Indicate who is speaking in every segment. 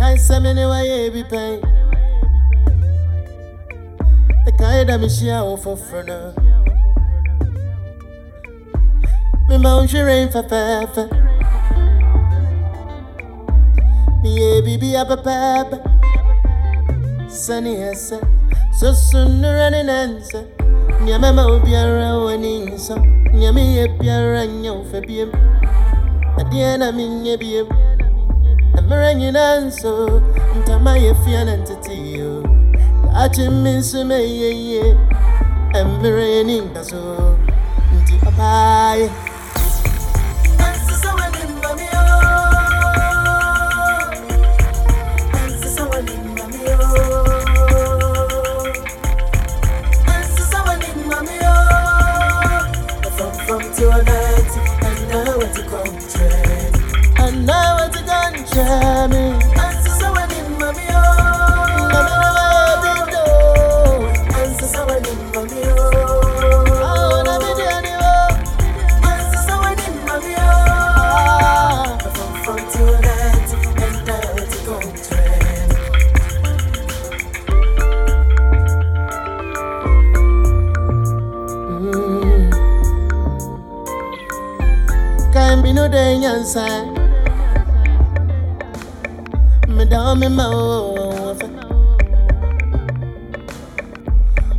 Speaker 1: Samini wa ye bi pain. The kind of Michelle for front. Me mount your rain for pepper. Me ye bibi up a pepper. Sunny has so soon running answer. Nyamama obiara wani nso. Nyame ye biara nya ofebiem. Adeɛ na menyɛ biem. Mmerɛ nyinaa nso ntama yɛ fia na ntete o. Akye me nso mɛyɛ yie. Mmerɛ yɛ ni nka so. Mm. Can be no day nyansa. Me down me mouth.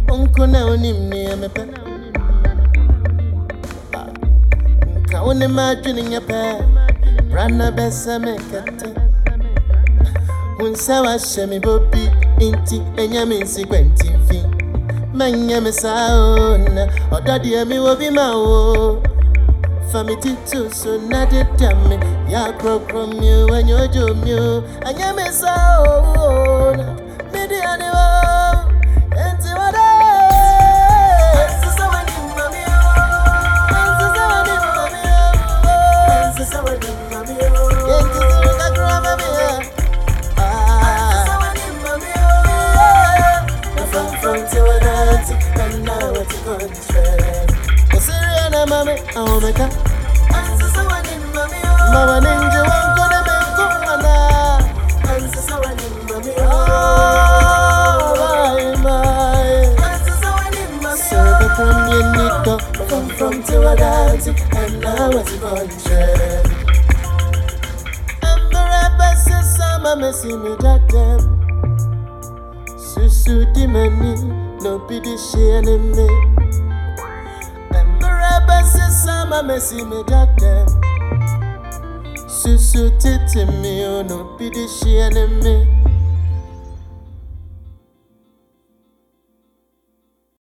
Speaker 1: Uncle na onim ni me pe. Nka one ma dwene nya pe. Brana besa me kete. Unsa wa me bobi inti enya me nsi kwenti fi. Manya me sao na odade mi wo bi ma wo. Fami titu so na de dame ya kro kro mi when you jo mi anya me sao na me ani wo. Enti wa de. O. O. O. O. Ni mami o. From to a and now it's contract. Mami, aomeka. Ansisa wa ni mami o. Mama ninja wanko na menko oh, mana. Ansisa wa ni mami o. From your nito, from from night, and now it's contract. Amber sama mesi mi dadem. Susu di mani, no pidi share me. Mmeraba sama mesi me dadem. Susu titi mi, oh, no pidi share me.